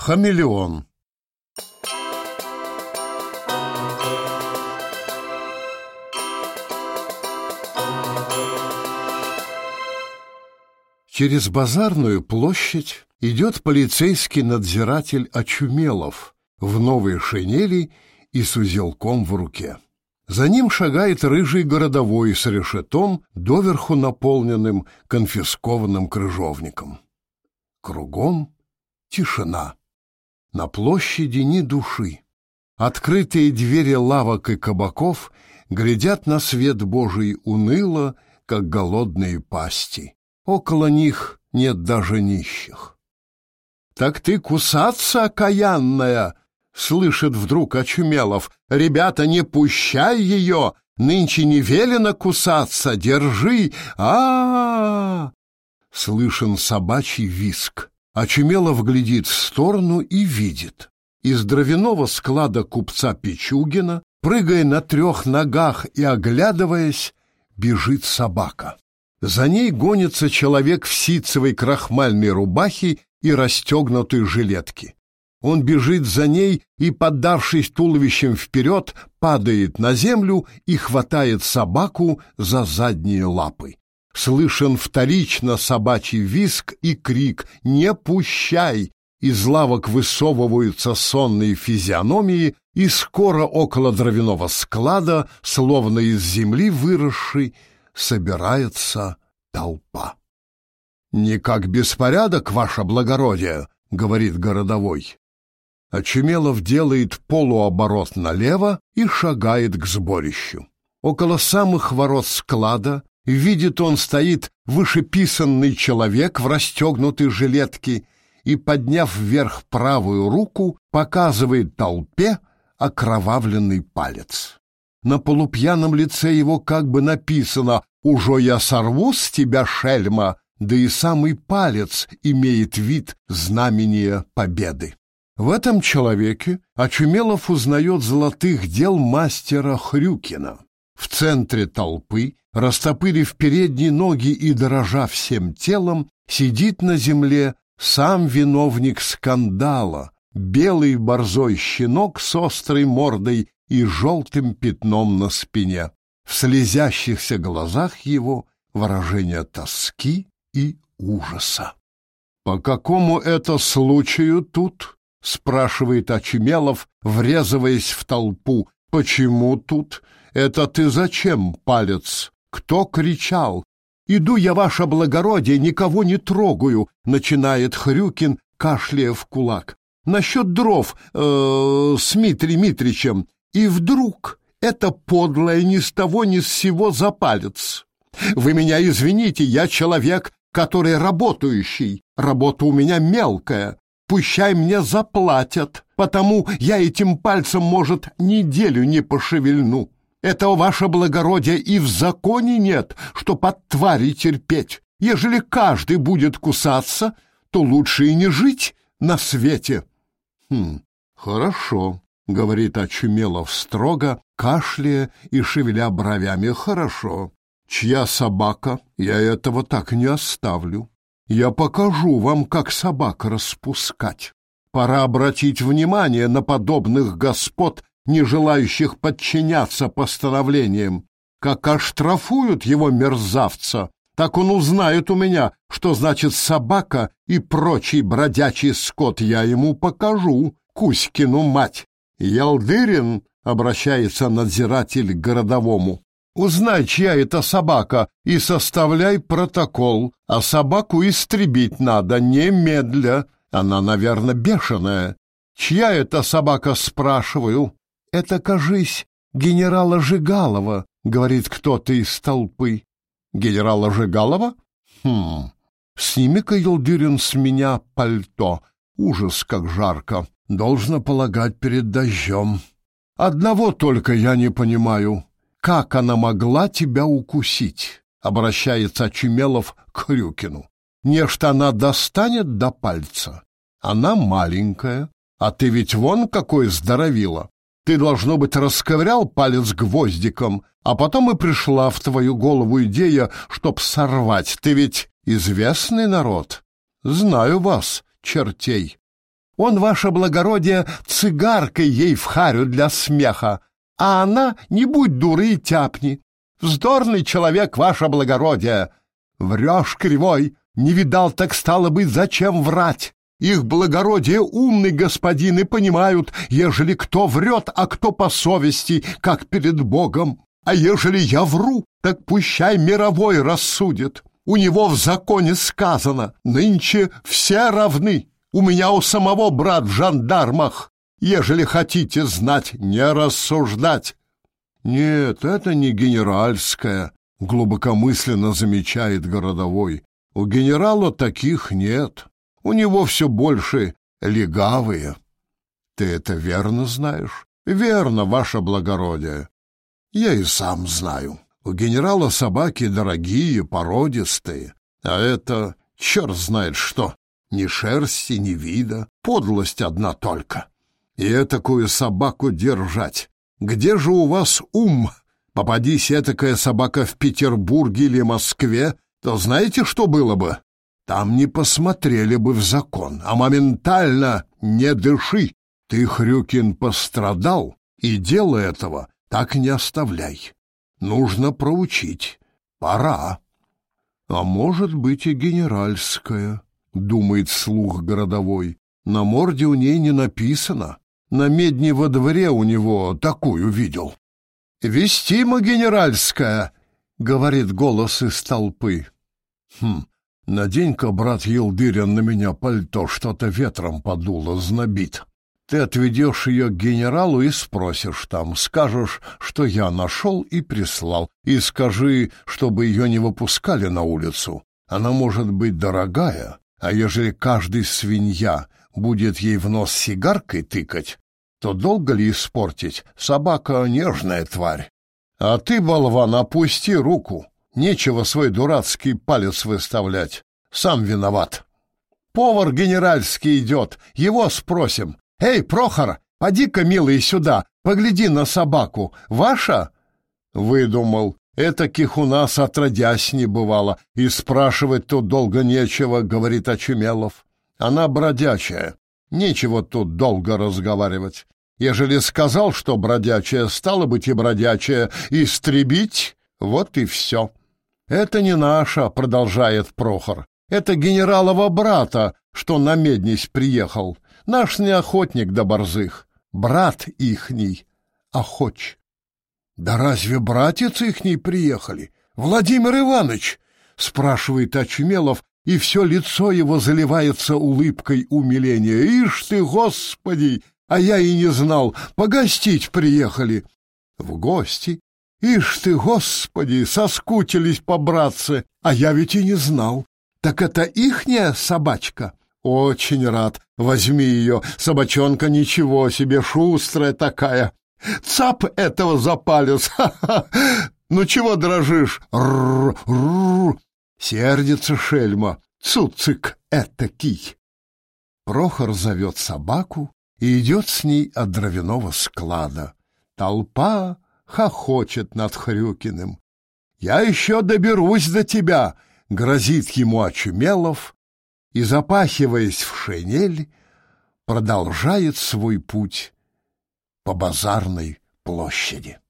Хамелеон Через базарную площадь идет полицейский надзиратель Очумелов в новой шинели и с узелком в руке. За ним шагает рыжий городовой с решетом, доверху наполненным конфискованным крыжовником. Кругом тишина. На площади ни души. Открытые двери лавок и кабаков глядят на свет Божий уныло, как голодные пасти. Около них нет даже нищих. «Так ты кусаться, окаянная!» — слышит вдруг Очумелов. «Ребята, не пущай ее! Нынче не велено кусаться! Держи! а а, -а Слышен собачий виск. Очумелов глядит в сторону и видит. Из дровяного склада купца Пичугина, прыгая на трех ногах и оглядываясь, бежит собака. За ней гонится человек в ситцевой крахмальной рубахе и расстегнутой жилетке. Он бежит за ней и, поддавшись туловищем вперед, падает на землю и хватает собаку за задние лапы. Слышен вторично собачий виск и крик «Не пущай!» Из лавок высовываются сонные физиономии, и скоро около дровяного склада, словно из земли выросший, собирается толпа. «Не как беспорядок, ваше благородие», — говорит городовой. Очумелов делает полуоборот налево и шагает к сборищу. Около самых ворот склада видит он стоит вышеписанный человек в расстегнутой жилетке и, подняв вверх правую руку, показывает толпе окровавленный палец. На полупьяном лице его как бы написано «Уже я сорву с тебя, шельма», да и самый палец имеет вид знамения победы. В этом человеке Очумелов узнает золотых дел мастера Хрюкина. В центре толпы, растопырив передние ноги и дрожа всем телом, сидит на земле сам виновник скандала, белый борзой щенок с острой мордой и желтым пятном на спине. В слезящихся глазах его выражение тоски и ужаса. «По какому это случаю тут?» — спрашивает Очумелов, врезываясь в толпу. «Почему тут? Это ты зачем, палец? Кто кричал? Иду я, ваше благородие, никого не трогаю», — начинает Хрюкин, кашляя в кулак. «Насчет дров э, с Митри Митричем. И вдруг это подлое ни с того ни с сего за палец. Вы меня извините, я человек, который работающий. Работа у меня мелкая. Пущай мне заплатят, потому я этим пальцем, может, неделю не пошевельну. Этого, ваше благородие, и в законе нет, что под твари терпеть. Ежели каждый будет кусаться, то лучше и не жить на свете. Хм, хорошо, — говорит Очумелов строго, кашляя и шевеля бровями. Хорошо. Чья собака? Я этого так не оставлю. Я покажу вам, как собак распускать. Пора обратить внимание на подобных господ, не желающих подчиняться постановлениям. Как оштрафуют его мерзавца, так он узнает у меня, что значит собака и прочий бродячий скот. Я ему покажу, Кузькину мать. Ялдырин, обращается надзиратель к городовому, Узнай, чья это собака, и составляй протокол. А собаку истребить надо немедля. Она, наверное, бешеная. Чья это собака, спрашиваю? Это, кажись, генерала Жигалова, говорит кто-то из толпы. Генерала Жигалова? Хм. Сними-ка, Елдырин, с меня пальто. Ужас, как жарко. Должно полагать перед дождем. Одного только я не понимаю как она могла тебя укусить?» — обращается Очумелов к Хрюкину. «Нечто она достанет до пальца. Она маленькая, а ты ведь вон какой здоровила. Ты, должно быть, расковырял палец гвоздиком, а потом и пришла в твою голову идея, чтоб сорвать. Ты ведь известный народ. Знаю вас, чертей. Он, ваше благородие, цигаркой ей в харю для смеха, а она, не будь дуры и тяпни. Вздорный человек, ваше благородие. Врешь кривой, не видал, так стало быть, зачем врать? Их благородие умный господин и понимают, ежели кто врет, а кто по совести, как перед Богом. А ежели я вру, так пущай мировой рассудит. У него в законе сказано, нынче все равны. У меня у самого брат в жандармах. Ежели хотите знать, не рассуждать. Нет, это не генеральская, глубокомысленно замечает городовой. У генерала таких нет. У него все больше легавые. Ты это верно знаешь? Верно, ваше благородие. Я и сам знаю. У генерала собаки дорогие, породистые, а это черт знает что. Ни шерсти, ни вида, подлость одна только. И такую собаку держать. Где же у вас ум? Попадись этакая собака в Петербурге или Москве, то знаете, что было бы? Там не посмотрели бы в закон, а моментально не дыши. Ты, Хрюкин, пострадал, и дело этого так не оставляй. Нужно проучить. Пора. А может быть и генеральская. — думает слух городовой. На морде у ней не написано. На медне во дворе у него такую видел. «Вестима генеральская!» — говорит голос из толпы. «Хм, надень-ка, брат Елдырин, на меня пальто, что-то ветром подуло, знобит. Ты отведешь ее к генералу и спросишь там, скажешь, что я нашел и прислал, и скажи, чтобы ее не выпускали на улицу. Она может быть дорогая, а ежели каждый свинья будет ей в нос сигаркой тыкать, то долго ли испортить? Собака — нежная тварь. А ты, болван, опусти руку. Нечего свой дурацкий палец выставлять. Сам виноват. Повар генеральский идет, его спросим. «Эй, Прохор, поди-ка, милый, сюда, погляди на собаку. Ваша?» Выдумал. Этаких у нас отродясь не бывало, и спрашивать тут долго нечего, — говорит Очумелов. Она бродячая, нечего тут долго разговаривать. Ежели сказал, что бродячая, стало быть и бродячая, истребить, вот и все. Это не наша, — продолжает Прохор, — это генералова брата, что на меднись приехал. Наш не охотник до борзых, брат ихний, охоч. Да разве братец ихний приехали? Владимир Иванович, спрашивает Очумелов, и все лицо его заливается улыбкой умиления. Ишь ты, Господи, а я и не знал, погостить приехали. В гости? Ишь ты, Господи, соскучились по братце, а я ведь и не знал. Так это ихняя собачка? Очень рад. Возьми ее, собачонка ничего себе, шустрая такая. Цап этого за палец! Ну чего дрожишь? Р-р-р! Сердится шельма. Цуцик этакий. Прохор зовет собаку и идет с ней от дровяного склада. Толпа хохочет над Хрюкиным. «Я еще доберусь до тебя!» — грозит ему Очумелов и, запахиваясь в шинель, продолжает свой путь по базарной площади.